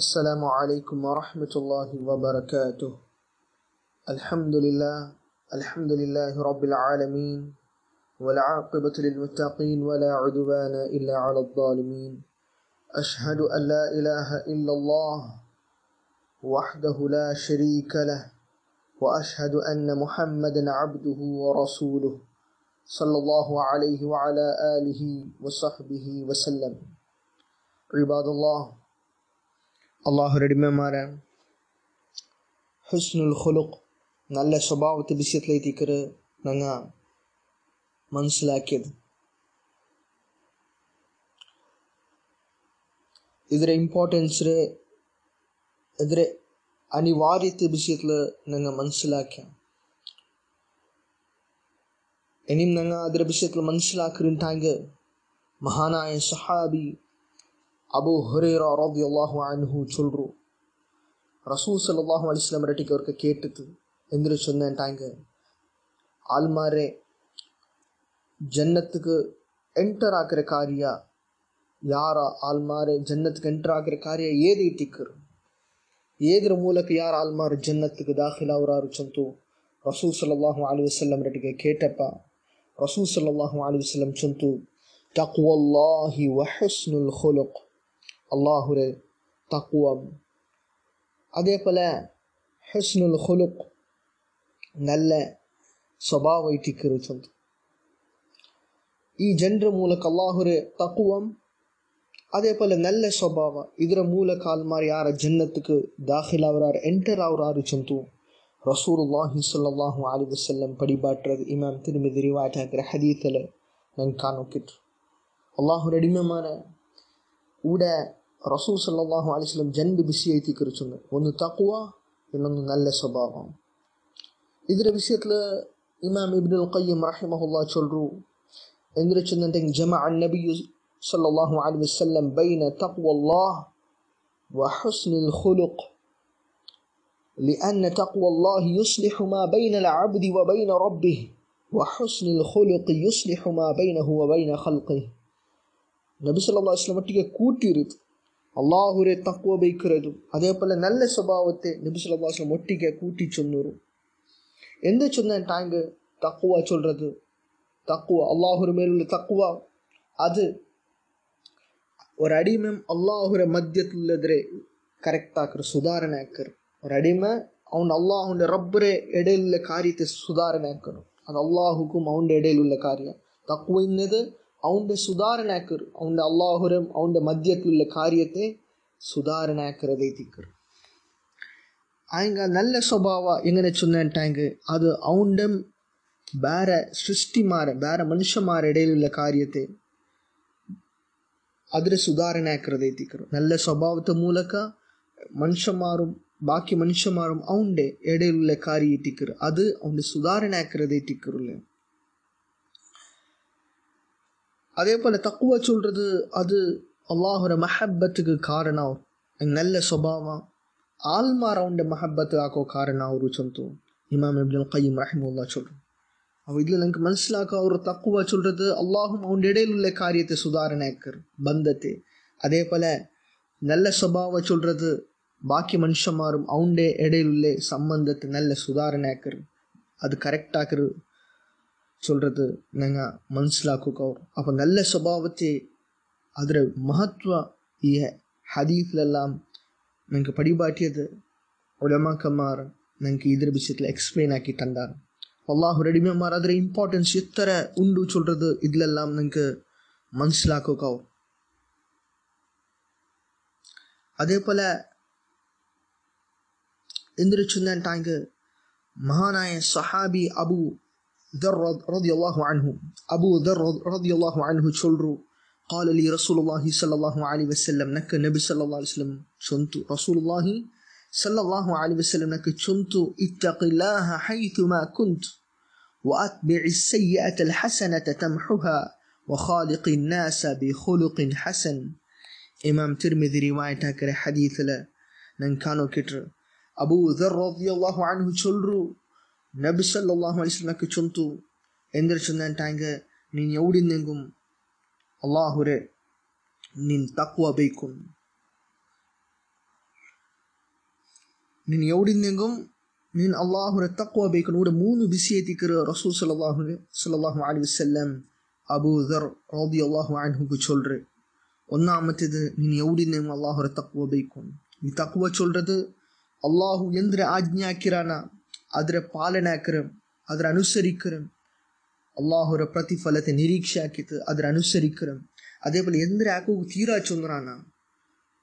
السلام عليكم ورحمة الله وبركاته. الحمد لله الحمد لله رب العالمين والعاقبة للمتقين ولا عدوان إلا على الظالمين. أشهد أن لا إله إلا الله وحده لا شريك له وأشهد أن محمدا عبده ورسوله صلى الله عليه وعلى آله وصحبه وسلم. عباد الله അള്ളാഹുരടിമമാരാണ് ഹുസ്നുൽ ഖുലുഖ് നല്ല സ്വഭാവത്തെ വിഷയത്തിലെത്തിക്കര് ഞങ്ങൾ മനസ്സിലാക്കിയത്. ಇದರ ಇಂಪಾರ್ಟೆನ್ಸ್ ಇದರ അനിവാര്യത്തെ വിഷയത്തിൽ ഞങ്ങൾ മനസ്സിലാക്കാം ഇനിയും ഞങ്ങൾ അതിരെ വിഷയത്തിൽ മനസ്സിലാക്കുന്നുണ്ടെങ്കിൽ മഹാനായ സഹാബി ಅಬು ಹುರೇರ ರಬಿ ಅಲ್ಲಾಹು ಅನ್ಹು ಚೊಲ್ರು ரசூல் சல்லாஹூ அலிஸ்லாம் ரெட்டிக்கு அவருக்கு கேட்டுது எந்திரி சொன்னேன்ட்டாங்க ஆல்மாரே ஜன்னத்துக்கு ಎಂಟರ್ ಆಗಿರೋ ಕಾರ್ಯ ಯಾರ ಆಲ್ಮಾರೆ ಜನ್ನತ್ಗೆ ಎಂಟರ್ ಆಗಿರೋ ಕಾರ್ಯ ಏದು ಇಟ್ಟಿಕ್ಕರು ಏದ್ರ ಮೂಲಕ ಯಾರ ಆಲ್ಮಾರು ಜನ್ನತ್ಗೆ ದಾಖಲಾವರಾರು ಚಂತು ರಸೂಲ್ ಸಲ್ಲಾಹು ಅಲಿ ವಸಲ್ಲಂ ರೆಟ್ಟಿಗೆ ಕೇಟಪ್ಪ ರಸೂಲ್ ಸಲ್ಲಾಹು ಅಲಿ ವಸಲ್ಲಂ ಚಂತು ತಕ್ವಲ್ಲಾಹಿ ವಹಸ್ನುಲ್ ಖುಲುಕ್ அல்லாஹுரு தக்குவம் அதே போல் ஹஸ்னுல் ஹுலுக் நல்ல ಸ್ವಭಾವ ಇಟ್ಟಿರುತ್ತಂತ ಈ ಜನರ ಮೂಲಕ ಅಲ್ಲಾಹುರೆ ತಕುವಂ ಅದೇ ಪೋಲ ನಲ್ಲ ಸ್ವಭಾವ ಇದರ ಮೂಲಕ ಅಲ್ಮಾರಿ ಯಾರ ಜನ್ನತ್ಗೆ ದಾಖಲಾವರಾರ್ ಎಂಟರ್ ಅವರಾರು ಚಂತು ರಸೂರುಲ್ಲಾಹಿ ಸಲ್ಲಾಹು ಅಲಿ ವಸಲ್ಲಂ ಪಡಿಬಾಟ್ರದ ಇಮಾಮ್ ತಿರುಮಿದಿ ರಿವಾಯತ್ ಹಾಕಿರ ಹದೀತಲ ನಂಗೆ ಕಾಣೋಕಿಟ್ರು ಅಲ್ಲಾಹುರ ಅಡಿಮೆಮಾನ ಊಡ റസൂൽ സല്ലാഹു അലൈഹി സ്വലം രണ്ട് വിഷയത്തെ കുറിച്ചുണ്ട് ഒന്ന് തക്കുവ പിന്നൊന്ന് നല്ല സ്വഭാവം ഇതിൻ്റെ വിഷയത്തിൽ ഇമാം ഇബ്നുൽ ഖയ്യം റഹിമഹുല്ലാ ചൊല്ലു എന്ന് വെച്ചെന്നുണ്ടെങ്കിൽ ജമ അൻ നബി സല്ലാഹു അലൈഹി വസ്ലം ബൈന തക്വല്ലാഹ് وحسن الخلق لأن تقوى الله يصلح ما بين العبد وبين ربه وحسن الخلق يصلح ما بينه وبين خلقه നബി സല്ലാ വസ്ലം ഒട്ടിക്ക് കൂട്ടിയിരുത്ത് അള്ളാഹുരെ തക്കുവ ബൈക്കുന്നതും അതേപോലെ നല്ല സ്വഭാവത്തെ നബിസുലഭാസം ഒട്ടിക്ക കൂട്ടി ചൊന്നൂറും. എന്ത് ചൊന്നാൻ ടാങ്ക് തക്കുവ ചൊല്ലത് തക്കുവ അള്ളാഹുര മേലുള്ള തക്കുവ അത് ஒரு அடிமை அல்லாஹுர மத்தியத்துள்ளதரே கரெக்டாக்குற சுதாரணை ஆக்குற ஒரு அடிமை அவன் அல்லாஹுண்ட ரப்பரே இடையில் உள்ள காரியத்தை சுதாரணை ஆக்கணும் அது அல்லாஹுக்கும் அவன் இடையில் உள்ள காரியம் தக்குவன்னது ಅವನ ಸುಧಾರಣೆ ಹಾಕರು ಅವನ ಅಲ್ಲಾಹುರಂ ಅವನ ಮಧ್ಯಕ್ಕುಳ್ಳ ಕಾರ್ಯತೆ ಸುಧಾರಣೆ ಹಾಕರದೇ ತಿಕ್ಕರು ಆಯಂಗ ನಲ್ಲ ಸ್ವಭಾವ ಎಂಗನೆ ಚುನ್ನಂಟಾಂಗ ಅದು ಅವನ ಬೇರೆ ಸೃಷ್ಟಿಮಾರ ಬೇರೆ ಮನುಷ್ಯಮಾರ ಇಡೆಯುಳ್ಳ ಕಾರ್ಯತೆ ಅದರ ಸುಧಾರಣೆ ಹಾಕರದೇ ತಿಕ್ಕರು ನಲ್ಲ ಸ್ವಭಾವದ ಮೂಲಕ ಮನುಷ್ಯಮಾರು ബാക്കി മനുഷ്യന്മാരും അവൻ്റെ ഇടയിലുള്ള കാര്യം എത്തിക്കർ അത് അവൻ്റെ സുധാരണ ആക്കരുത് എത്തിക്കറില്ല அதே போல் தக்குவா சொல்கிறது அது அல்லாஹோட மஹப்பத்துக்கு காரணம் நல்ல ಸ್ವಭಾವ ಆಲ್ಮಾರ ಅವನ ಮಹಬ್ಬತ್ ಹಾಕೋ ಕಾರಣ ಅವರು ಚಂತು ಇಮಾಮ್ ಇಬ್ನುಲ್ ಕಯ್ಯಮ್ ரஹிமுல்லா சொல்கிறோம் அவ இதில் எனக்கு மனசிலாக்க அவர் தக்குவா சொல்கிறது அல்லாஹும் அவன் இடையில் உள்ள காரியத்தை சுதாரணாக்கர் பந்தத்தை அதே போல் நல்ல ಸ್ವಭಾವ சொல்கிறது பாக்கி மனுஷமாரும் அவன்டே இடையில் உள்ள சம்பந்தத்தை நல்ல சுதாரணாக்கர் அது கரெக்டாக்குறது சொல்கிறது ನಂಗೆ ಮನ್ಸಲಾಕೋಕೆ ಅವ್ರು ಅಪ್ಪ ನಲ್ಲ ಸ್ವಭಾವತೆ ಅದರ ಮಹತ್ವ ಈ ಹದೀಫ್ಲೆಲ್ಲಾಂ ನಂಗೆ ಪಡಿಬಾಟಿಯದು ಉಳಮಾಕಮಾರ್ ನಂಗೆ ಇದರ ವಿಷಯத்தில் எக்ஸ்பிளைன் ஆக்கி தந்தார். அல்லாஹ் ரெடிமேமார் அதில் இம்பார்ட்டன்ஸ் எத்தனை உண்டு சொல்கிறது இதிலெல்லாம் நமக்கு மனசிலாக்கோக்காவும் அதே போல் எந்திரிச்சுந்தான்ட்டாங்க மகானாய சஹாபி அபு ذر رضي الله عنه. أبو ذر رضي الله عنه شلرو قال لي رسول الله صلى الله عليه وسلم نك نبي صلى الله عليه وسلم شنت رسول الله صلى الله عليه وسلم نك شنت اتق الله حيثما كنت وأتبع السيئة الحسنة تمحها وخالق الناس بخلق حسن. إمام ترمذي رواية كره حديث لا نن كانوا كتر. أبو ذر رضي الله عنه شلرو நபி சல்லாஹு அலிஸ்லாக்கு சொந்து ಎಂದರೆ ಚಂದಂಟಾಂಗ ನೀನು ಎವಡಿಂದೆಂಗುಂ ಅಲ್ಲಾಹುರೆ ನಿನ್ ತಕ್ವ ಬೇಕು ನೀನು ಎವಡಿಂದೆಂಗಂ ನೀನು ಅಲ್ಲಾಹುರ ತಕ್ವ ಬೇಕು ನೋಡ ಮೂನು ಬಿಸಿಯತಿಕರು ರಸೂಲ್ ಸಲ್ಲಲ್ಲಾಹು ಸಲ್ಲಲ್ಲಾಹು ಅಲೈಹಿ ವಸಲ್ಲಂ ಅಬೂ ದರ್ ರದಿಯಲ್ಲಾಹು ಅನ್ಹುಗೆ சொல்ற ஒன்னாமத்தது நீ எவடிந்தெங்க அல்லாஹுர தக்குவ ಬೇಕು நீ தக்குவ சொல்றது அல்லாஹு எந்திர ಆಜ್ಞಾಕಿರಾನ ಅದರ ಪಾಲನಾಕರಂ ಅದರ അനുസരിക്കരം അള്ളാഹുര പ്രതിഫലത്തെ നിരീക്ഷയാക്കിയിട്ട് അതിനനുസരിക്കണം അതേപോലെ എന്തിനാക്കൂ തീരാ ചൊന്നറാണ്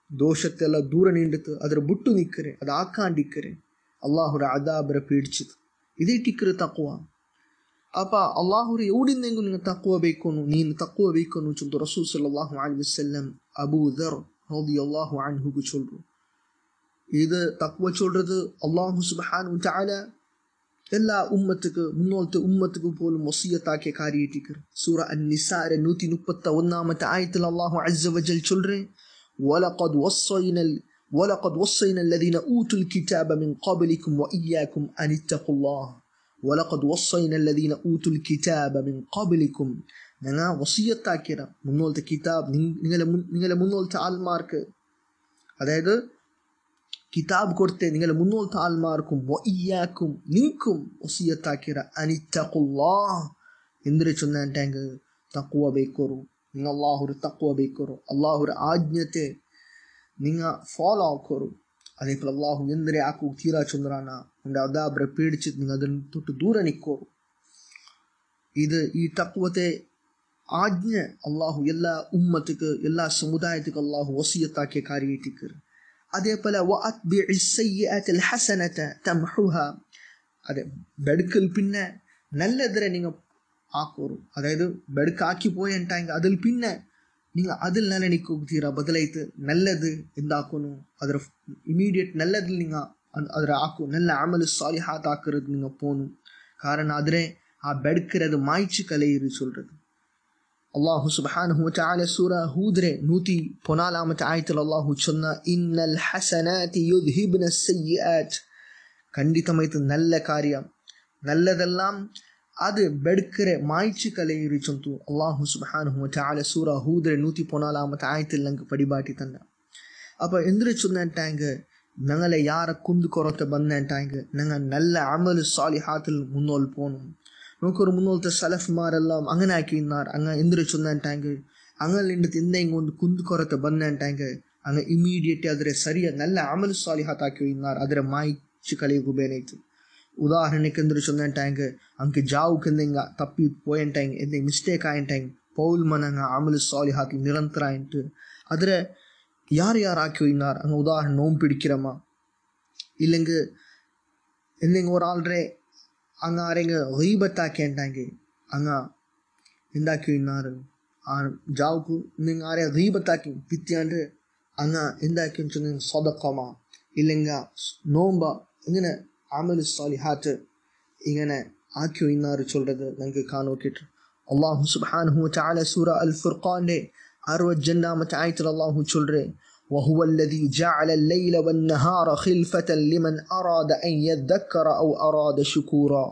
ദോഷത്തെല്ലാം ദൂരം നീണ്ടിട്ട് ಅದರ ബുട്ടു നിൽക്കരെ അത് ആക്കാണ്ടിക്കരെ അള്ളാഹുര അദാബര പേടിച്ചിട്ട് ಇದೇ ಟಿಕ್ಕರು ತಕ್ಕುವ ಅಪ್ಪ ಅಲ್ಲಾಹುರು ಎವಡಿಂದೆಂಗೂ ನಿನಗೆ ತಕ್ಕುವ ಬೇಕೋನು ನೀನು ತಕ್ಕುವ ಬೇಕೋನು ಚೊಲ್ದು ರಸೂಲ್ ಸಲ್ಲಾಹು ಅಲಿ ವಸಲ್ಲಂ ಅಬೂ ದರ್ ಹೌದು ಅಲ್ಲಾಹು ಆನ್ ಹೋಗು ಚೊಲ್ರು ಇದು ತಕ್ಕುವ ಚೊಲ್ರದು ಅಲ್ಲಾಹು ಸುಬಹಾನ್ ಉಂಟಾಲ எல்லா உம்மத்துக்கு முன்னோத்து உம்மத்துக்கு போலும் ஒசியத்தாக்கிய காரியத்திற்கு சூரா அந்நிசார நூத்தி முப்பத்தி ஒன்னாமத்து الله அல்லாஹும் அஜ வஜல் சொல்றேன் ولقد وصينا الذين أوتوا الكتاب من قبلكم وإياكم أن اتقوا الله ولقد وصينا الذين أوتوا الكتاب من قبلكم نعم وصية تاكرة من نولت كتاب من نولت علمارك هذا هذا കിതാബ് കൊടുത്ത് നിങ്ങൾ മുന്നൂറ് താൽമാർക്കും വയ്യാക്കും നിങ്ങൾക്കും ഒസിയത്താക്കിയ അനിത്തക്കുള്ളാ എന്തിനു ചൊന്നാണ്ടെങ്കിൽ തക്കുവ ബൈക്കുറു. നിങ്ങൾ അള്ളാഹുരു തക്കുവ ബൈക്കുറു. അള്ളാഹുരു ആജ്ഞത്തെ നിങ്ങൾ ഫോളോ ആക്കോറു. അതേപോലെ അള്ളാഹു എന്തിനെ ആക്കു? തീരാ ചൊന്നറാണ് നിങ്ങളുടെ അദാബ്രെ പേടിച്ച് നിങ്ങൾ അതിന് തൊട്ട് ദൂരെ നിൽക്കോറു. ഇത് ഈ തക്കുവത്തെ ആജ്ഞ അള്ളാഹു എല്ലാ ഉമ്മത്തിക്ക് എല്ലാ സമുദായത്തിക്ക് അള്ളാഹു വസീയത്താക്കിയ കാര്യമായിട്ട് കയറും அதே போல் வ அத்பி இசையத்தில் ஹசனத்தை தம் ஹுஹா அது பெடுக்கல் பின்ன நல்லதில் நீங்கள் ஆக்கோரும் அதாவது பெடுக்கு ஆக்கி போயன்ட்டாங்க அதில் பின்ன நீங்கள் அதில் நல்ல நிற்குத்தீரா பதிலைத்து நல்லது எந்தாக்கணும் அதில் இமீடியட் நல்லதில் நீங்கள் அதில் ஆக்கும் நல்ல அமலு சாலிஹாத் ஆக்குறது நீங்கள் போகணும். காரணம் அதில் ஆ பெடுக்கிறது மாய்ச்சி கலையிறு சொல்கிறது ಅಲ್ಲಾಹು ಸುಬ್ಹಾನಹು ವತಆಲ ಸೂರಾ ಹೂದ್ರೆ ನೂತಿ ಪೊನಾಲಾಮತ ಆಯತಲ್ ಅಲ್ಲಾಹು ಚೊನ್ನ ಇನ್ನಲ್ ಹಸನಾತಿ ಯುದ್ಹಿಬ್ನ ಸಯ್ಯಿಆತ್ ಖಂಡಿತಮೈತು நல்ல காரியம் நல்லதெல்லாம் அது பெடுக்கிற மாய்ச்சி கலையிரு சொந்து அல்லாஹு சுபஹானஹு வதஆல சூரா ஹூத்ர நூத்தி பொனாலாமத்த ஆயத்தில் ನಂಗೆ ಪಡಿಬಾಟಿ ತಂದ ಅಪ್ಪ ಎಂದ್ರೆ ಚೊನ್ನಂಟಾಂಗ ഞങ്ങളെ ಯಾರ ಕುಂದು ಕೊರತೆ ಬಂದಂಟಾಂಗ ഞങ്ങൾ നല്ല അമൽ സാലിഹാത്തിൽ മുന്നോൽ പോകണം നമുക്കൊരു മുന്നോളത്തെ സലഫ്മാരെല്ലാം അങ്ങനെ ആക്കി ഇന്നാർ അങ്ങ് എന്തൊരു ചൊന്നാൻട്ടാങ്ക് അങ്ങനെണ്ട് തിന്നെയും കൊണ്ട് കുന്തുകൊറത്ത് ബന്നാൻട്ടാങ്ക് അങ്ങ് ഇമ്മീഡിയറ്റ് അതിരെ സരിയ നല്ല അമൽ സ്വാലിഹാത്താക്കി ഇന്നാർ അതിരെ മായിച്ചു കളിയുക ഉപേനയിച്ചു ಉದಾಹರಣೆಗೆ ಅಂದ್ರೆ ಚಂದ ಟ್ಯಾಂಕ್ ಅಂಕೆ ಜಾವು ಕಂದಂಗ ತಪ್ಪಿ ಪೋಯನ್ ಟ್ಯಾಂಗ್ ಎಂದೆ ടാങ്ക് ಆಯನ್ ಟ್ಯಾಂಗ್ ಪೌಲ್ ಮನಂಗ ಆಮೇಲೆ ಸಾಲಿ ಹಾಕಿ ನಿರಂತರ ಆಯ್ತು ಆದರೆ ಯಾರು ಯಾರು ಹಾಕಿ ಇನ್ನಾರ್ ಅಂಗ ಉದಾಹರಣೆ ನೋವು ಪಿಡಿக்கிறಮ್ಮ இல்லைங்க என்னங்க ஒரு അങ്ങ് ആരെങ്കിലും റീബത്താക്കേണ്ടെങ്കിൽ അങ്ങ് എന്താക്കി ഇന്നാറ് ആ ജാവുക്ക് നിങ്ങൾ ആരെ റീബത്താക്കി പിത്തിയാണ്ട് അങ്ങ് എന്താക്കി വെച്ചാൽ സ്വതക്കമാ ഇല്ലെങ്കിൽ നോമ്പ ഇങ്ങനെ അമൽ സാലിഹാറ്റ് ഇങ്ങനെ ആക്കി ഇന്നാറ് ചൊല്ലത് നിങ്ങൾക്ക് കാണോക്കിട്ട് അള്ളാഹു സുബാനുഹു ചാല സൂറ അൽ ഫുർഖാന്റെ അറുപത്തി രണ്ടാമത്തെ ആയത്തിൽ അള്ളാഹു ചൊല്ലേ وهو الذي جعل الليل والنهار خلفة لمن أراد أن يذكر أو أراد شكورا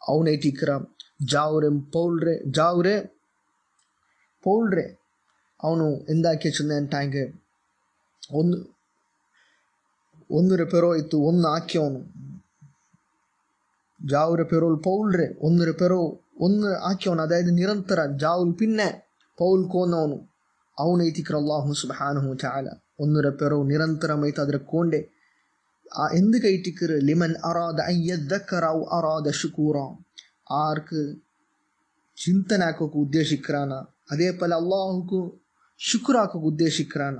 അവനേറ്റ് ഇക്രാം ജാവുരെ ಪೌಲ್ರೆ ജാവുരെ ಪೌಲ್ರೆ ಅವನು ಎಂದಾಕಿ ಚಂದ ಟ್ಯಾಂಗೆ ಒಂದು ಒಂದು ರಿಪೇರ್ ಹೋಯಿತು ಒಂದು ಹಾಕಿ ಅವನು ജാവുരെ പെറോൾ പൗൾറെ ഒന്ന് പെറോ ഒന്ന് ആക്കിയവൻ അതായത് നിരന്തരം ജാവുൽ പിന്നെ പൗൽ കോന്നവനും ಅವನೈತಿಕರಲ್ಲಾಹು ಸುಬಹಾನಹು ಚಾಲ ಒಂದರ ಪೆರೋ ನಿರಂತರ ಮೈತಾದರಕ್ಕೊಂಡೆ ಆ ಎಂದು ಕೈಟಿಕ್ಕರು ಲಿಮನ್ ಅರಾದ ಅಯ್ಯದ್ದಕ್ಕರಾವು ಅರಾದ ಶುಕೂರ ಆರ್ಕು ಚಿಂತನಾಕೋಕು ಉದ್ದೇಶಿಕ್ರಾನ ಅದೇ ಪಲ ಅಲ್ಲಾಹುಕು ಶುಕ್ರಾಕೋಕು ಉದ್ದೇಶಿಕ್ರಾನ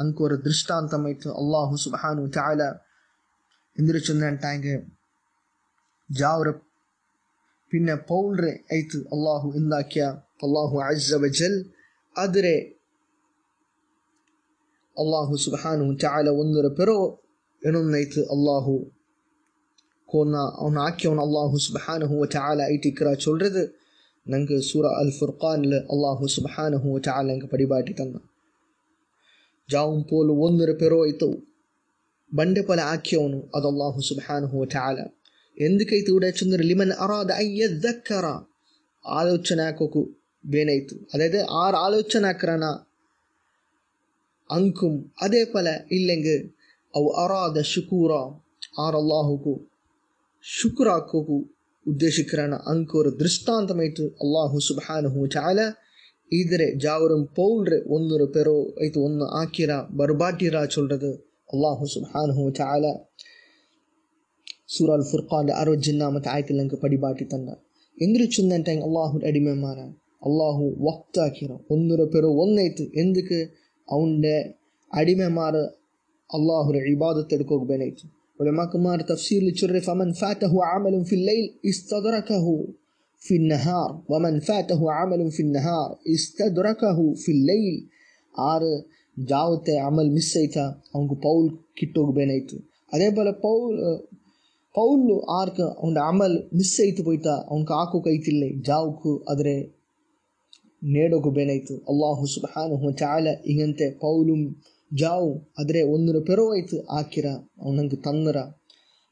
ಅಂಕೋರ ದೃಷ್ಟಾಂತಮೈತು ಅಲ್ಲಾಹು ಸುಬಹಾನು ಚಾಲ ಎಂದಿರು ಚಂದಂಟಾಂಗೆ ಜಾವರ பின்ன பவுல்ரே ஐத்து அல்லாஹு இந்தாக்கியா அல்லாஹு அஜ்ஜவ ஜல் ಆದರೆ ಅಲ್ಲಾಹು ಸುಬಹಾನು ಚಾಲ ಒಂದರ ಪೆರೋ ಎನೊಂದೈತು அல்லாஹு கோன்னா அவன் ஆக்கியவன் அல்லாஹு சுபஹானஹுவ சாலா ஐட்டிக்கிறா சொல்கிறது நங்கு சூரா அல் ஃபுர்கானில் அல்லாஹு சுபஹானஹுவ சாலா எங்க படிபாட்டி தந்தான் ஜாவும் போல் ஒன்று பெரோய்த்து ಬಂಡೆ ಫಲ ಹಾಕಿಯವನು ಅದು ಅಲ್ಲಾಹು ಸುಬಹಾನಹು ಚಾಲ ಎಂದಕೈತಿ ಉಡಚಂದ್ರ ಲಿಮನ್ ಅರಾದ ಅಯ್ಯ ದಕ್ಕರ. ಆಲೋಚನೆ ಹಾಕೋಕು వేనైతు അതായത് ആർ ആലോചനാക്കറാന അങ്കും അതേപോലെ ഇല്ലെങ്കിൽ ഔ അറാദ ഷുക്കൂറ ആർ അള്ളാഹുക്കു ಶುಕ್ರಾಕೋಗು ಉದ್ದೇಶಿಕರಣ ಅಂಕೋರು ದೃಷ್ಟಾಂತಮೈತು ಅಲ್ಲಾಹು ಸುಬಾನಹು ಚಾಲ ಈದರೆ ಜಾವರಂ ಪೌಲ್ರೆ ಒಂದೂರು ಪೆರೋ ಐತು ಒಂದು ಆಕಿರ ಬರ್ಬಾಟಿರ ಚೊಲ್றது அல்லாஹு சுபஹானஹு தால சூரால் ஃபுர்கான் அறுபது ஜின்னாமத்து ஆயத்தில் எனக்கு படிபாட்டி தந்தார் எந்திரிச்சுந்தன் டைம் அல்லாஹு அடிமை மாறான் അള്ളാഹു വക്താക്കിയത് ഒന്നൊരു പെറു ഒന്നേത്ത് എന്തൊക്കെ അവൻ്റെ അടിമമാർ അള്ളാഹുരെ ഇബാദത്തെടുക്കുക ബനേറ്റ് ഉലമാക്കുമാർ തഫ്സീർ ചുറി ഫമൻ ഫാറ്റഹു ആമലും ഫില്ലയിൽ ഇസ്തദറക്കഹു في النهار ومن فاته عمل في النهار استدركه في الليل ആർ ജാവത്തെ അമൽ മിസ് ആയിട്ടാ അവൻക്ക് പൗൽ കിട്ടോഗ്ബേനായിട്ട് അതേപോലെ പൗൽ ಪೌಲು ಆರ್ಕ ಅವನ ಅಮಲ್ ಮಿಸ್ ಆಯ್ತು ಪೋಯ್ತಾ ಅವನ್ಕ ಆಕೋಕೈತಿಲ್ಲ ಜಾವ್ಕು ಆದರೆ ನೇಡೋಕು ಬೇನಾಯ್ತು ಅಲ್ಲಾಹು ಸುಬಹಾನಹು ಚಾಲ ಹಿಂಗಂತೆ ಪೌಲುಂ ಜಾವು ಆದರೆ ಒಂದರ ಪೆರೋವಾಯ್ತು ಆಕಿರ ಅವನಂಗೆ ತನ್ನರ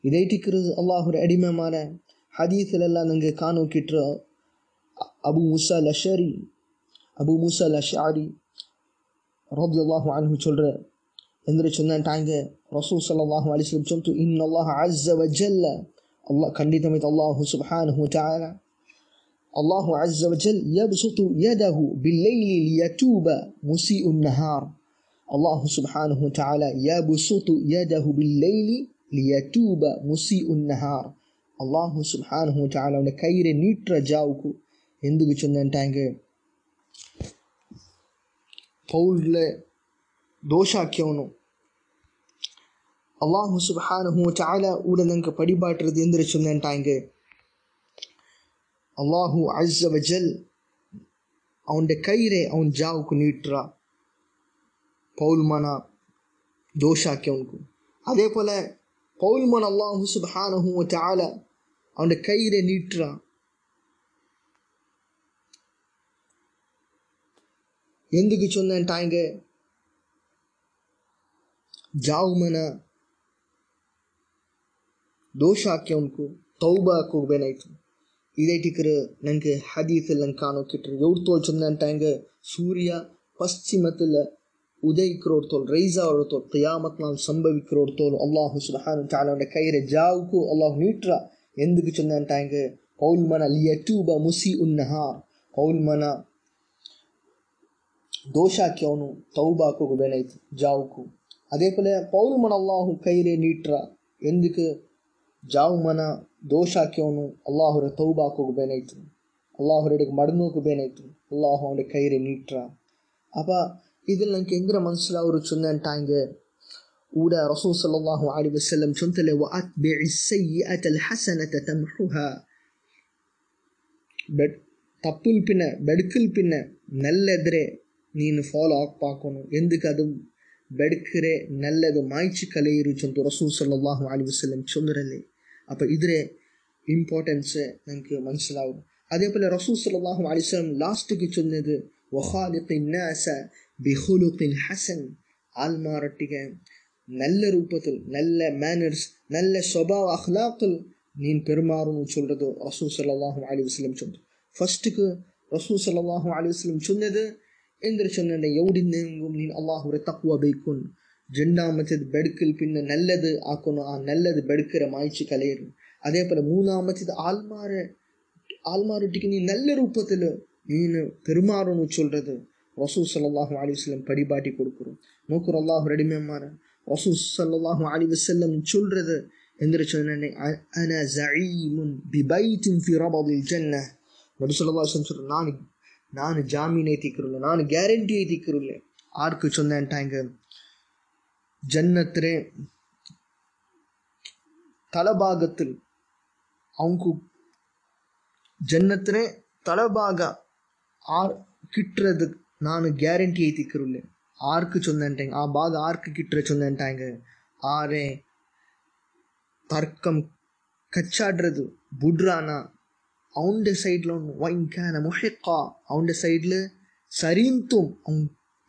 ಇದೈಟಿಕ್ರು ಅಲ್ಲಾಹುರ ಅಡಿಮೆ ಮಾರ ಹದೀಸಲೆಲ್ಲ ನನಗೆ ಕಾಣೋ ಕಿಟ್ರ ಅಬು ಮುಸಾ ಲಶರಿ ಅಬು ಮುಸಾ ಲಶಾರಿ ரதி அல்லாஹு அன்ஹு சொல்கிற எந்திர சொன்னாங்க ரசூல் சல்லாஹூ அலிஸ்லம் சொந்து இன் அல்லாஹ் அஸ்ஸ வஜல்ல அல்லாஹ் கண்டிதமைத் அல்லாஹு சுப்ஹானஹு தஆலா அல்லாஹு அஸ்ஸவஜல் யப்சுத்து யதஹு பில்லைலி லியதூப முஸீஉ நஹார் அல்லாஹு சுப்ஹானஹு தஆலா யப்சுத்து யதஹு பில்லைலி லியதூப முஸீஉ நஹார் అల్లాహు సుబ్హానహు చాలావుని కైరే నీట్ర జావుకు ఎందుకు చెందంటే ఆయనకి పౌల్డ్లే దోషాఖ్యవును అల్లాహు సుబ్హానహు చాలా ఊడలంక పడిబాటుறது எந்திரிச்சிருந்தேன்ட்டாங்க படிபாட்டுறது எந்திர சொன்னாங்க அல்லாஹு அஸ்ஸ வஜல் அவன் கயிறை அவன் ஜாவுக்கு நீட்டுறா. பவுல்மானா தோஷாக்கி அவனுக்கு. அதே போல பவுல்மான் அல்லாஹு சுபஹானஹு சால அவன் கயிறை நீட்டுறா. ಇದೇಟಿಕರು ನನಗೆ ಹದೀಸಲ್ಲಂಗೆ ಕಾಣೋಕಿಟ್ರು ಎವ್ರು ತೋಲ್ ಚಂದಂಗೆ ಸೂರ್ಯ ಪಶ್ಚಿಮದಲ್ಲಿ ಉದಯಿಕ್ರೋಡ್ ತೋಲ್ ರೈಸ್ ಅವರ ತೋಲ್ ಕಯಾಮತ್ ನಾನು ಸಂಭವಿಕ್ರೋಡ್ ತೋಲ್ ಅಲ್ಲಾಹು ಸುಲಹಾನು ಚಾಲೋಂಡ ಕೈರೆ ಜಾವುಕು ಅಲ್ಲಾಹು ನೀಟ್ರ ఎందుకు చెందంటాంగ్ పౌల్ మన లియటూబ ముసి ఉన్నహా పౌల్ మన దోషాక్యోను తౌబాకు వెనైత్ జావుకు అదే పోలే పౌల్ మన అల్లాహు కైరే నీట్ర ఎందుకు జావు మన ದೋಷಾಕ್ಯವನು ಅಲ್ಲಾಹುರ ತೌಬಾಕೋಗು ಬೇನಾಯ್ತು ಅಲ್ಲಾಹುರಡೆಗೆ ಮಡನೋಗು ಬೇನಾಯ್ತು ಅಲ್ಲಾಹು ಅವನ ಕೈರೆ ನೀಟ್ರ ഇതിൽ ಇದಿಲ್ಲ ನಂಗೆ ಎಂದ್ರ ಮನಸ್ಸಲ್ಲಿ ഊടെ ಚುನ್ನ ಅಂಟಾಂಗೆ ಊಡ ರಸೂ ಸಲ್ಲಾಹು ಅಲಿ ವಸಲ್ಲಂ ಚೊಂತಲೆ ವ ಅತ್ ಬೆ ಅತಲ್ ಹಸನತ ತಮ್ಹುಹ ಬೆಡ್ ತಪ್ಪುಲ್ ಪಿನ್ನ ಬೆಡಕಲ್ ಪಿನ್ನ ನಲ್ಲೆದ್ರೆ ನೀನು ಫಾಲೋ ಆಗ್ಪಾಕೋನು ಎಂದಕ್ಕದು ಬೆಡಕರೆ ನಲ್ಲದು ಮಾಯ್ಚಿ ಕಲೆಯಿರು ಚೊಂದು ಸಲ್ಲಾಹು ಅಲಿ ವಸಲ್ಲಂ ಚೊಂದರಲ್ಲಿ അപ്പോൾ ഇതിലെ ഇമ്പോർട്ടൻസ് നമുക്ക് മനസ്സിലാവും അതേപോലെ റസൂൽ സലാഹു അലിസ്ലാം ലാസ്റ്റ്ക്ക് ചൊന്നത് ബിഹുലുഖിൻ ഹസൻ ആൽമാറട്ടിക நல்ல ரூபத்தில் நல்ல மேனர்ஸ் நல்ல சொபாவ அஹ்லாக்கில் நீ பெருமாறணும் சொல்கிறது ரசூ சல்லாஹூ அலி வஸ்லம் சொன்னது. ஃபஸ்ட்டுக்கு ரசூ சல்லாஹூ அலி வஸ்லம் சொன்னது எந்திரிச்சு எவ்வளோ நீ அல்லாஹுரை தக்குவ பைக்குன். ಜೆಂಡಾ ಮತ್ತದ ಬೆಡಕಲ್ ಪಿನ್ನ ನೆಲ್ಲದು ಆಕೊನು ಆ ನೆಲ್ಲದು ಬೆಡಕರ ಮಾಯಿಚಿ ಕಲೆಯರು ಅದೇ ಪಲ ಮೂನಾಮತ್ತದ ಆಲ್ಮಾರ ಆಲ್ಮಾರೊಟ್ಟಿಗೆ ನೀ நல்ல ரூபத்தில் நீனு பெருமாறணும் சொல்றது ரசூ சல்லாஹு அலிவஸ்லம் படிபாட்டி கொடுக்குறோம். நோக்கூர் அல்லாஹ் ரெடிமேமாற ரசூ சல்லாஹு அலிவசல்லம் சொல்றது எந்திரிச்சு அன ஜஈமுன் பிபைத்தின் ஃபி ரபதில் ஜன்ன நபி சொல்லா சொல்கிறேன் நான் நான் ஜாமீனை தீக்கிறோம் நான் கேரண்டியை தீக்கிறோம் ஆர்க்கு சொன்னேன்ட்டாங்க ஜன்னத்திலே ತಳಭಾಗದಲ್ಲಿ ಅವನಿಗೂ ಜನ್ನತ್ರೆ ತಳಭಾಗ ಆರ್ ಕಿಟ್ಟರದು ನಾನು ಗ್ಯಾರಂಟಿ ಐತಿ ಇಕ್ಕಿರುಳ್ಳೆ ಆರ್ಕ್ ಚೊಂದಂಟಾಂಗ ಆ ಭಾಗ ಆರ್ಕ್ ಕಿಟ್ಟರೆ ಚೊಂದಂಟಾಂಗ ಆರೆ ತರ್ಕಂ ಕಚ್ಚಾಡ್ರದು ಬುಡ್ರಾನ ಅವಂಡೆ ಸೈಡ್ಲ ವೈಂಕ್ಯಾನ ಮೊಹೆಕ್ಕ ಅವಂಡೆ ಸೈಡ್ಲ ಸರಿಂತುಂ ಅವನ್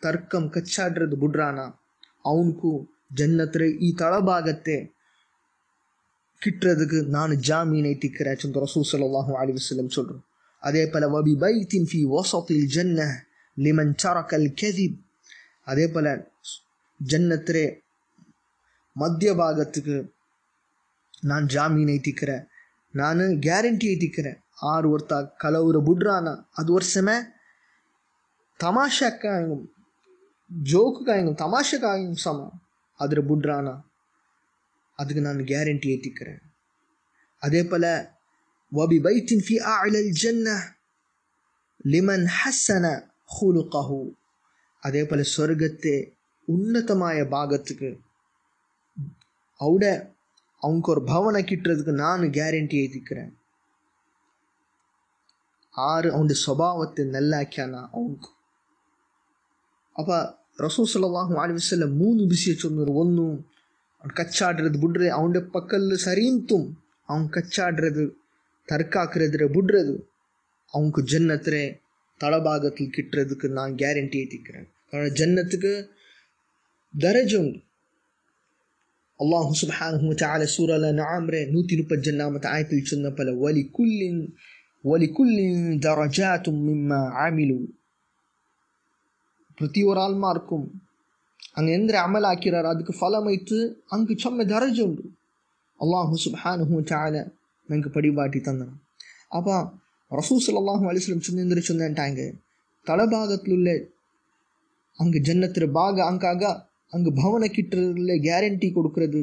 ತರ್ಕಂ ಕಚ್ಚಾಡ್ರದು ಬುಡ್ರಾನ ಅವನಿಗೂ ಜನ್ನತ್ರ ಈ ತಳಭಾಗಕ್ಕೆ கிட்டுறதுக்கு நான் ஜாமீனை திக்கிறேன் ரசூ சூசலாகும் அலி வஸ்லம் சொல்கிறோம் அதே போல் வபி பைத்தின் ஃபி ஓசத்தில் ஜன்ன லிமன் சரக்கல் கெதிப். அதே போல் ஜன்னத்திலே மத்திய பாகத்துக்கு நான் ஜாமீனை திக்கிறேன். நான் கேரண்டியை திக்கிறேன். ஆறு ஒருத்தா கலவுற புட்ரானா அது ஒரு செம தமாஷாக்காகும் ಜೋಕ್ಗಾಯಂ ತಮಾಷೆಗಾಯಂ சமம். ಅದರ புட்ரானா? அதுக்கு நான் கேரண்டி ஏற்றிக்கிறேன் அதே போல வபி பைத்தின் ஃபி அலல் ஜென்ன லிமன் ஹசன ஹூலுகஹு. அதே போல சொர்க்கத்தை உன்னதமாய பாகத்துக்கு அவட அவங்க ஒரு பவனை கிட்டுறதுக்கு நான் கேரண்டி ஏற்றிக்கிறேன் ஆறு அவன் சுபாவத்தை நல்லாக்கியானா அவங்க? அப்போ ರಸೂಲ್ ಸಲಲ್ಲಾಹು ಅಲೈಹಿ ವಸಲ್ಲಂ ಮೂರು ವಿಷಯ ಚೊಂದರು ಒಂದು ಅವ್ನು ಕಚ್ಚಾಡ್ರದು ಬಿಡ್ರೆ ಅವನ ಪಕ್ಕಲ್ಲಿ ಸರಿಂತು ಅವ್ನು ಕಚ್ಚಾಡ್ರದು தற்காக்கிறதுல விடுறது அவங்க ஜன்னத்துல தலபாகத்தில் கிட்டுறதுக்கு நான் கேரண்டி ஏற்றிக்கிறேன் காரணம் ஜன்னத்துக்கு தரஜ உண்டு அல்லாஹு சுப்ஹானஹு தஆலா சூரல நஆம்ரே நூற்றி முப்பது ஜன்னாமத் ஆயத்தில் சொன்ன பல வலி குல்லின் வலி குல்லின் தரஜாத்தும் மிம்மா ஆமிலு ಪ್ರತಿ ಆಲ್ಮ ಅರ್ಕುಂ ಹಂಗೆ ಎಂದ್ರೆ ಅಮಲ ಹಾಕಿರಾರ ಅದಕ್ಕೆ ಫಲಮೈತು ಅಂಕು ಚೊಮ್ಮೆ ದರಜೆ ಉಂಡು ಅಲ್ಲಾಹು ಸುಬಾನು ಹೂ ಚಾಲ ನಂಗೆ ಪಡಿಬಾಟಿ ತಂದನ ಅಪ್ಪ റസൂസലാഹു അലിസ്ലം ചുന്നിന്തിരിച്ചുന്നേണ്ടാങ്ക തളഭാഗത്തിലുള്ള അങ്ങ് ജന്നത്തിന് ഭാഗ അങ്കാക അങ്ങ് ഭവന കിട്ടുന്നതിലെ ഗ്യാരണ്ടി കൊടുക്കുന്നത്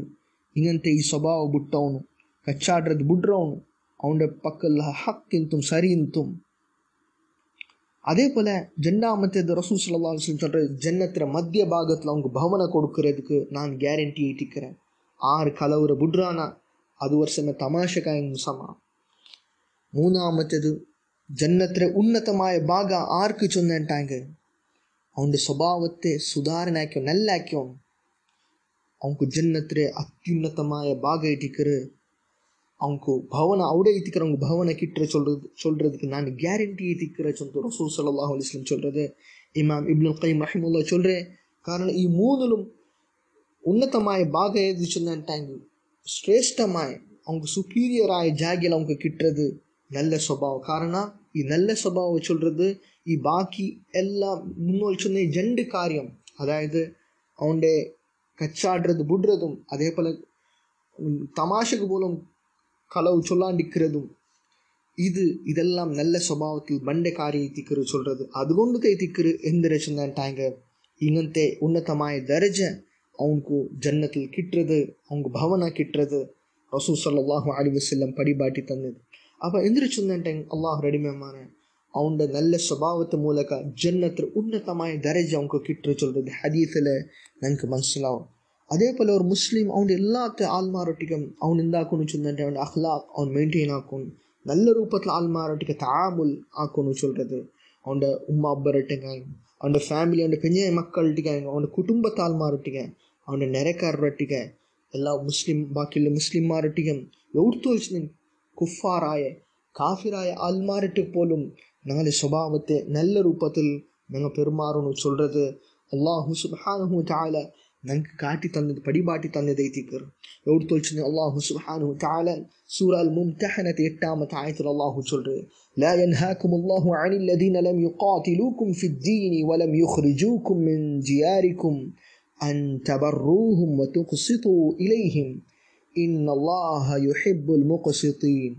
ഇങ്ങനത്തെ ഈ സ്വഭാവം ബുട്ടവണു കച്ചാടുന്നത് ബുഡ്രവണു അവൻ്റെ പക്കല്ല ഹക്കിന്തും സരിയന്തും அதே போல் ஜென்னாமத்தது ரசூல் சொல்லலாம் சொல்கிற ஜன்னத்தில் மத்திய பாகத்தில் அவங்க பவனை கொடுக்கறதுக்கு நான் கேரண்டி ஏற்றிக்கிறேன் ஆறு கலவுற புட்ரானா அது வருஷமே தமாஷகாய் முசமா மூணாமத்தது ஜன்னத்தில் உன்னதமாய பாகா ஆர்க்கு சொன்னேன்ட்டாங்க. அவனுடைய சுபாவத்தை சுதாரணாக்கியும் நல்லாக்கியும் அவங்க ஜன்னத்தில் அத்யுன்னதமாய பாக இட்டிக்கிற அவங்க ಭವನ ಅವಡೇ ಇತಿக்கிறவங்க ಭವನ கிட்ட சொல்றது சொல்றதுக்கு நான் கேரண்டி இத்திக்கிற சொந்த ரசூல் சல்லாஹ் அலிஸ்லம் சொல்றது. இமாம் இப்னுல் கைம் ரஹிமுல்லா சொல்றேன் കാരണം ഈ മൂന്നിലും ഉന്നതമായ ഭാഗ ഏത് ചെന്നിട്ടെങ്കിൽ ശ്രേഷ്ഠമായ அவங்க சுப்பீரியராய ஜாகியில் அவங்க கிட்டுறது நல்ல சுபாவம். காரணம் ಈ நல்ல சுபாவம் சொல்கிறது ഈ ബാക്കി എല്ലാം മുന്നോട്ട് ചെന്ന രണ്ട് കാര്യം അതായത് അവൻ്റെ കച്ചാടുന്നത് വിടുന്നതും അതേപോലെ തമാശക്ക് പോലും களவு சொல்லாண்டிக்கிறதும் ഇത് ഇതെല്ലാം നല്ല സ്വഭാവത്തിൽ മണ്ട കാര്യത്തിക്കറ് ചൊല്ലത് അതുകൊണ്ട് കൈത്തിക്കറ് എന്തിരച്ചെന്നാട്ടാങ്ക ഇങ്ങനത്തെ ഉന്നതമായ ദരജ അവൻക്ക് ജന്നത്തിൽ കിട്ടത് അവൻക്ക് ഭവന കിട്ടത് റസൂ സല്ലാഹു അലി വസ്ലം പടിപാട്ടി തന്നത് അപ്പം എന്തിരച്ചെന്നാട്ടെങ്കിൽ അള്ളാഹു റെഡിമേമാണ് അവൻ്റെ നല്ല സ്വഭാവത്തെ മൂലക ജന്നത്തിൽ ഉന്നതമായ ദരജ അവൻക്ക് കിട്ടു ചൊല്ലത് ഹദീസിലെ ഞങ്ങൾക്ക് മനസ്സിലാവും അതേപോലെ ഒരു മുസ്ലിം അവൻ്റെ എല്ലാത്ത ആത്മാരൊട്ടിക്കും അവൻ എന്താക്കുന്നു ചൊല്ലുന്നുണ്ട് അവൻ്റെ അഹ്ലാഖ് അവൻ മെയിൻറ്റെയിൻ ആക്കും നല്ല രൂപത്തിൽ ആത്മാരൊട്ടിക്ക് താമുൽ ആക്കുന്നു ചൊല്ലുന്നത് അവൻ്റെ ഉമ്മ അബ്ബരൊട്ടിക്കായും അവൻ്റെ ഫാമിലി അവൻ്റെ പെഞ്ഞ മക്കളൊട്ടിക്കായും അവൻ്റെ കുടുംബത്തെ ആത്മാരൊട്ടിക്കാൻ അവൻ്റെ നിരക്കാരൊട്ടിക്ക എല്ലാ മുസ്ലിം ബാക്കിയുള്ള മുസ്ലിംമാരൊട്ടിക്കും എവിടുത്തു വെച്ച് കുഫാറായ കാഫിറായ ആത്മാരൊട്ട് പോലും ഞങ്ങളുടെ സ്വഭാവത്തെ നല്ല രൂപത്തിൽ ഞങ്ങൾ പെരുമാറുന്നു ചൊല്ലുന്നത് അള്ളാഹു സുബാനഹു ചായ ഞങ്ങൾക്ക് കാട്ടി തന്നത് പടിപാട്ടി തന്നത് എത്തിക്കറും എവിടെ തോൽച്ചു അള്ളാഹു സുഹാനു താല സൂറ അൽ മുംതഹനത്തെ എട്ടാമത്തെ ആയത്തിൽ അള്ളാഹു ചൊല്ലു لا ينهاكم الله عن الذين لم يقاتلوكم في الدين ولم يخرجوكم من دياركم أن تبروهم وتقسطوا إليهم إن الله يحب المقسطين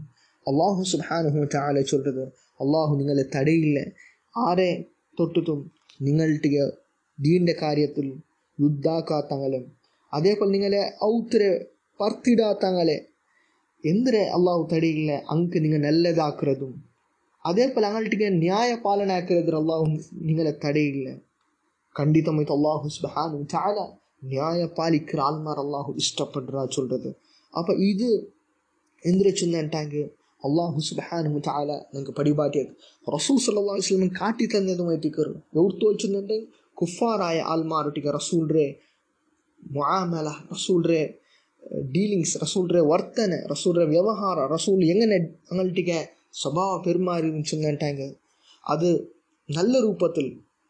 الله سبحانه وتعالى ചൊല്ലത് അള്ളാഹു നിങ്ങളെ തടയില്ല. ആരെ തൊട്ടതും നിങ്ങളുടെ ദീന്റെ കാര്യത്തിലും യുദ്ധാക്കാത്തങ്ങളും അതേപോലെ നിങ്ങളെ ഔത്തരെ പർത്തിടാത്തങ്ങളെ എന്തിരെ അള്ളാഹു തടയില്ല അങ്ക് നിങ്ങൾ നല്ലതാക്കുന്നതും അതേപോലെ അങ്ങോട്ടേക്ക് ന്യായ പാലന ആക്കുന്നത് അള്ളാഹു നിങ്ങളെ തടയില്ല கண்டிதமைத்து அல்லாஹு சுபஹானு தால நியாய பாலிக்கிற ஆள்மார் அல்லாஹு இஷ்டப்படுறா சொல்றது அப்போ இது எந்திர ಅಲ್ಲಾಹು ಸುಬಹಾನು ತಾಲ ನಂಗೆ ಪಡಿಬಾಟಿಯಾಗ ರಸೂಲ್ ಸಲ್ಲಾ ಇಸ್ಲಮ್ ಕಾಟಿ ತಂದದ ಮೈಟಿಕರು ಎವ್ರು ತೋಲ್ಚುಂದಂತೆ ಕುಫಾರಾಯ ಆಲ್ಮಾರೊಟ್ಟಿಗೆ ರಸೂಲ್ರೆ ಮುಆಮಲ ರಸೂಲ್ರೆ ಡೀಲಿಂಗ್ಸ್ ರಸೂಲ್ರೆ ವರ್ತನೆ ರಸೂಲ್ರೆ ವ್ಯವಹಾರ റസൂൽ എങ്ങനെ അങ്ങൾട്ടിക്ക് സ്വഭാവ പെരുമാറി ചൊന്നട്ടാങ്ക അത് നല്ല രൂപത്തിൽ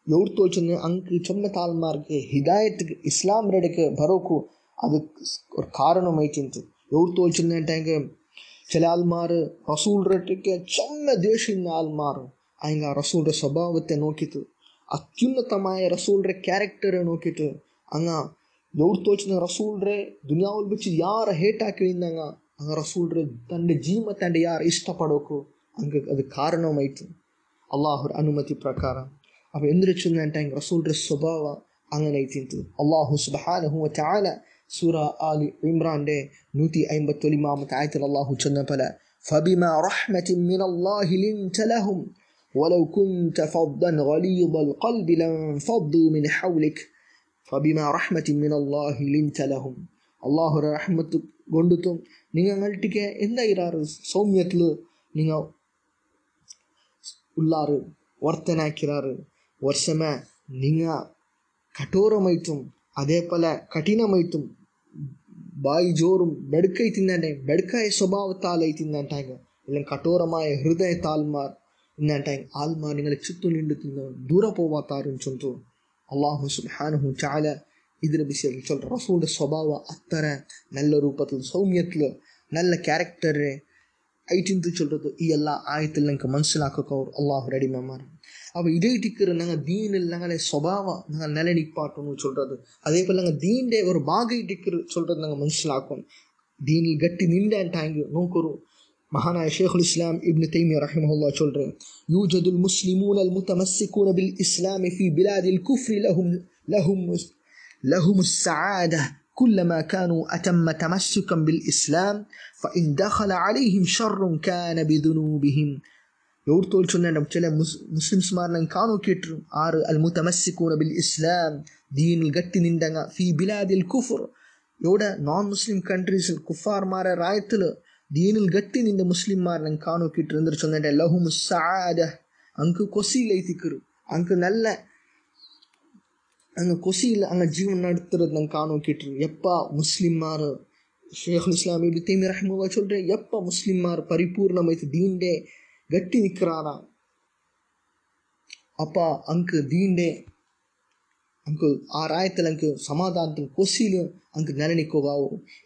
എവിടുത്തോച്ചെന്ന് അങ്ങ് ചൊന്ന താൽമാർക്ക് ഹിദായത്ത് ഇസ്ലാം റെടക്ക് ബറോക്കു അത് ഒരു കാരണമായി ചിന്ത് എവിടുത്തോച്ചെന്നട്ടാങ്ക ചില ആൾമാർ റസൂളുടെ ഒറ്റയ്ക്ക് ചൊന്ന ദേഷ്യന്ന ആൾമാർ അതിൽ ആ സ്വഭാവത്തെ നോക്കിയിട്ട് അത്യുന്നതമായ റസൂളുടെ ക്യാരക്ടറെ നോക്കിയിട്ട് അങ്ങ എവിടുത്തോച്ചിന് റസൂളുടെ ദുനിയാവിൽ വെച്ച് യാറെ ഹേറ്റാക്കിഴിന്നങ്ങ അങ്ങ റസൂളുടെ തന്റെ ജീമ തന്റെ യാർ ഇഷ്ടപ്പെടുക്കു അങ്ങ് അത് കാരണമായിട്ട് അള്ളാഹു അനുമതി പ്രകാരം. അപ്പോൾ എന്തിനു ചെന്നാൻ റസൂളുടെ സ്വഭാവം അങ്ങനെ അള്ളാഹു സുബാനഹു ചാല சூரா ஆலி இம்ரான்டே நூற்றி ஐம்பத்தொலிமாமத்து ஆயத்தில் அல்லாஹு சொன்ன பல فبما رحمة من الله لنت لهم ولو كنت فظا غليظ القلب لانفضوا من حولك فبما رحمة من الله لنت لهم الله رحمة കൊണ്ടുത്തും നിങ്ങൾട്ടിക്ക് എന്തായിരാറ് സൗമ്യത്തിൽ നിങ്ങൾ ഉള്ളാറ് വർത്തനാക്കിറാറ് വർഷമേ നിങ്ങൾ കഠോരമായിട്ടും അതേപോലെ കഠിനമായിട്ടും ബായി ജോറും ബെടുക്കായി ಬಾಯಿ ബെടുക്കായ സ്വഭാവത്താലായി തിന്നാൻ ടാങ്ക് അല്ലെങ്കിൽ കഠോരമായ ഹൃദയത്താൽമാർ ടാങ്ക് ആൽമാർ നിങ്ങളെ ചുറ്റും നീണ്ടു നിണ്ടുത്തുന്ന ദൂരെ പോവാത്താരും ചൊന്തു അള്ളാഹു സുബാനുഹു ചാല ഇതിനെ വിഷയത്തിൽ ചൊല്ല റസൂളുടെ സ്വഭാവം അത്ര നല്ല രൂപത്തിൽ സൗമ്യത്തിൽ നല്ല ക്യാരക്ടറെ ഐറ്റിന്ത് ചൊല്ലത് ഈ എല്ലാ ആയത്തിൽ നിങ്ങൾക്ക് മനസ്സിലാക്കുക അള്ളാഹു റെഡിമാർ அப்போ இடைட்டிக்கிற நாங்கள் தீனில் நாங்களே சுபாவம் நாங்கள் நிலை நிப்பாட்டணும்னு சொல்கிறது அதே போல் நாங்கள் தீண்டே ஒரு பாகை டிக்கிற சொல்கிறது நாங்கள் மனசிலாக்கணும் தீனில் கட்டி நின்றேன் தாங்கி நோக்குறோம் மகானாய ஷேகுல் இஸ்லாம் இப்னு தைமியா ரஹிமஹுல்லா சொல்கிறேன் யூஜதுல் முஸ்லிமூன் அல் முத்தமஸ்ஸிகூன பில் இஸ்லாம் ஃபி பிலாதில் குஃப்ரி லஹும் லஹும் லஹும் السعادة كلما كانوا أتم تمسكا بالإسلام فإن دخل عليهم شر كان بذنوبهم ఎవరు తోల్చుందంటే ముస్లిమ్స్ మారినాక కాను కిట్రు ఆరు అల్ ముతమస్సికూన బిల్ ఇస్లాం దీని గట్టి నిండంగా ఫీ బిలాదిల్ కుఫర్ ఎవడ నాన్ ముస్లిం కంట్రీస్ కుఫార్ మార రాయతులు దీనిల్ గట్టి నింద ముస్లిం మారినాక కాను కిట్రు ఎందరు చొందంటే లహుము సాద అంకు కొసీలు అయితిక్కురు అంకు నల్ల அங்கே கொசியில் அங்கே ஜீவன் நடத்துறது நாங்கள் காணும் கேட்டுரு எப்பா முஸ்லிம்மார் ஷேகுல் இஸ்லாம் இப்படி தேமி ரஹ்மவா சொல்கிறேன் எப்போ முஸ்லிம்மார் பரிபூர்ணம் வைத்து தீண்டே கட்டி நிற்கிறானா அப்பா அங்கு தீண்டே ಅಂಕು ಆ ರಾಯತಲ್ ಅಂಕು ಸಮಾಧಾನ ಕೊಸಿಲು ಅಂಕು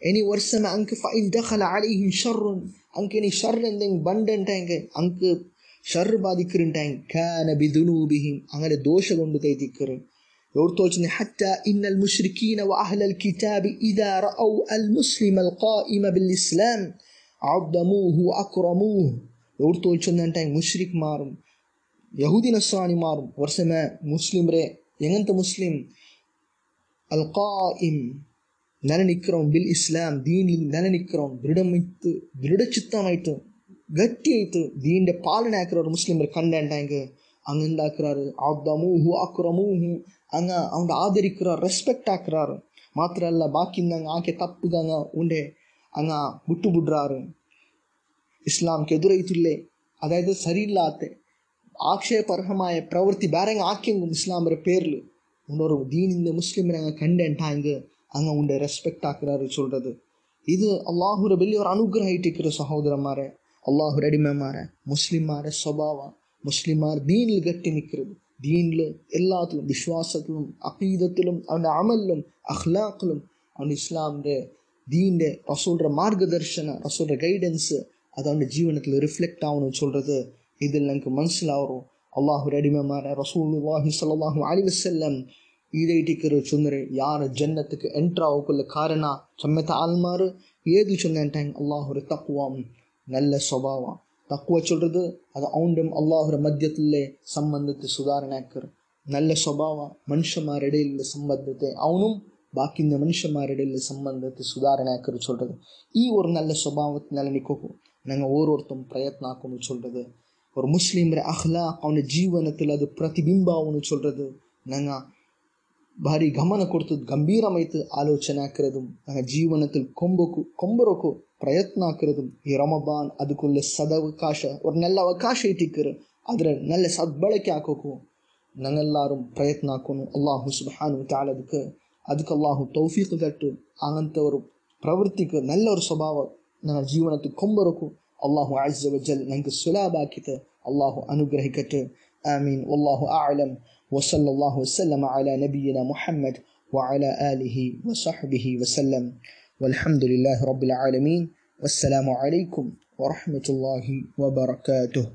எனி வருஷம் ವರ್ಷಮ ஃபைல் ಫೈನ್ ದಖಲ ಅಲೈಹಿಂ ಶರ್ರುನ್ நீ ಎನಿ இந்த ಎಂದೆಂಗ್ ಬಂಡಂಟೆಂಗ್ ಅಂಕು ಶರ್ರ್ ಬಾದಿಕ್ಕರಿಂಟೆಂಗ್ ಕಾನ ಬಿದುನೂಬಿಹಿಂ ಅಂಗನೆ ದೋಷ ಗೊಂಡು ಕೈತಿಕ್ಕರು يورتوجني حتى إن المشركين وأهل الكتاب إذا رأوا المسلم القائم بالإسلام عظموه وأكرموه ఎవరు తోల్చిందంటే ఆయన ముష్రిక్ మారం యహూది నస్రాని మారం వరుసమే ముస్లిం రే ఎంగంత ముస్లిం அல்காஇம் நல நிற்கிறோம் பில் இஸ்லாம் தீனில் நல நிற்கிறோம் திருடமைத்து திருடச்சித்தமாயிட்டு கட்டி ஆயிட்டு தீண்ட பாலனை ஆக்கிறார் முஸ்லீம் கண்டாண்டாங்க அங்கே இருந்தாக்குறாரு ஆப்தாமூ ஹூ ஆக்குறமூ ஹூ அங்கே அவங்க ஆதரிக்கிறார் ரெஸ்பெக்ட் ஆக்குறாரு. மாத்திரம் இல்லை பாக்கி இருந்தாங்க ஆக்கே தப்புக்காங்க உண்டே. அங்கே விட்டு விடுறாரு ಇಸ್ಲಾಂಗೆ ಎದುರೈತಿಲ್ಲೇ അതായത് സരിയില്ലാത്ത ആക്ഷേപർഹമായ പ്രവൃത്തി ബാരങ്ങ് ആക്കിയെങ്കും ഇസ്ലാമിൻ്റെ പേരിൽ உணர்வு தீனிந்த முஸ்லீம் நாங்கள் கண்டேன்ட்டாங்க அங்கே உண்டை ரெஸ்பெக்ட் ஆக்குறாரு சொல்கிறது இது அல்லாஹூரை வெளியே ஒரு அனுகிரகிட்டிருக்கிற சகோதரமாரே. அல்லாஹூர் அடிமைமாரே முஸ்லிமார சுபாவா. முஸ்லிமார் தீனில் கட்டி நிற்கிறது தீனில் எல்லாத்திலும் விஸ்வாசத்திலும் அகீதத்திலும் அவன் அமலிலும் அஹ்லாக்கிலும் அவன் இஸ்லாமிய தீன ரசோல்ற மார்கதர்ஷன ரசோல்ற கைடன்ஸு ಅದವನ ಜೀವನದಲ್ಲಿ ರಿಫ್ಲೆಕ್ಟ್ ಆಗணும்னு சொல்கிறது இதில் நமக்கு மனசிலாகும் அல்லாஹுடைய அடிமைமான ரசூலுல்லாஹி சல்லாஹு அலி வசல்லம் ಈಡೇಟಿಕರು ಚುಂದರೆ ಯಾರ ಜನ್ನತ್ಗೆ ಎಂಟ್ರ ಆಗೋಕುಲ್ಲ ಕಾರಣ ಸಮ್ಮೆತ ಆಲ್ಮಾರು ಏದು ಚೊಂದ ಟೈಮ್ ಅಲ್ಲಾಹುರ ತಕ್ವ நல்ல சுபாவம். தக்குவ சொல்கிறது அது அவண்டும் அல்லாஹுர மத்தியத்திலே சம்பந்தத்தை சுதாரணாக்கிற. நல்ல சுபாவம் மனுஷமாரிடையில் சம்பந்தத்தை அவனும் ബാക്കി മനുഷ്യന്മാരുടെ ഇടയിൽ സംബന്ധത്തെ സുധാരണയാക്കി ചൊല്ലത് ഈ ഒരു നല്ല സ്വഭാവത്തിനാൽ എനിക്കും நாங்கள் ஒவ்வொருத்தரும் பிரயத்னம் ஆக்கணும்னு சொல்கிறது ஒரு முஸ்லீம்ற அஹ்லா அவன ஜீவனத்தில் அது ಪ್ರತಿಬಿಂಬವನ್ನು சொல்கிறது நாங்கள் ಭಾರಿ ಗಮನ ಕೊಡ್ತದ ಗಂಭೀರಮೈತು ಆಲೋಚನೆ ಹಾಕಿರೋದು ನಂಗೆ ಜೀವನದಲ್ಲಿ ಕೊಂಬಕು ಕೊಂಬರೋಕು ಪ್ರಯತ್ನ ಹಾಕಿರೋದು ಈ ರಮಬಾನ್ ಅದಕ್ಕೊಳ್ಳೆ ಸದವಕಾಶ ஒரு நல்ல ಅವಕಾಶ ಇಟ್ಟಿಕ್ಕರು ಅದರ நல்ல ಸದ್ಬಳಕೆ ಹಾಕೋಕು ನಂಗೆಲ್ಲಾರು ಪ್ರಯತ್ನ ಹಾಕೋನು ಅಲ್ಲಾಹು ಸುಬಹಾನು ತಾಳ ಅದಕ್ಕೆ ಅದಕ್ಕೆ ಅಲ್ಲಾಹು ತೌಫೀಕ್ ತಟ್ಟು ಆಗಂತ ஒரு ಪ್ರವೃತ್ತಿಗೆ நல்ல ஒரு ಸ್ವಭಾವ الله عز وجل അള്ളാഹു അജ്ജവജൽ ഞങ്ങൾക്ക് الله അള്ളാഹു അനുഗ്രഹിക്കട്ടെ ആമീൻ والله أعلم وصلى الله وسلم على نبينا محمد وعلى آله وصحبه وسلم والحمد لله رب العالمين والسلام عليكم ورحمة الله وبركاته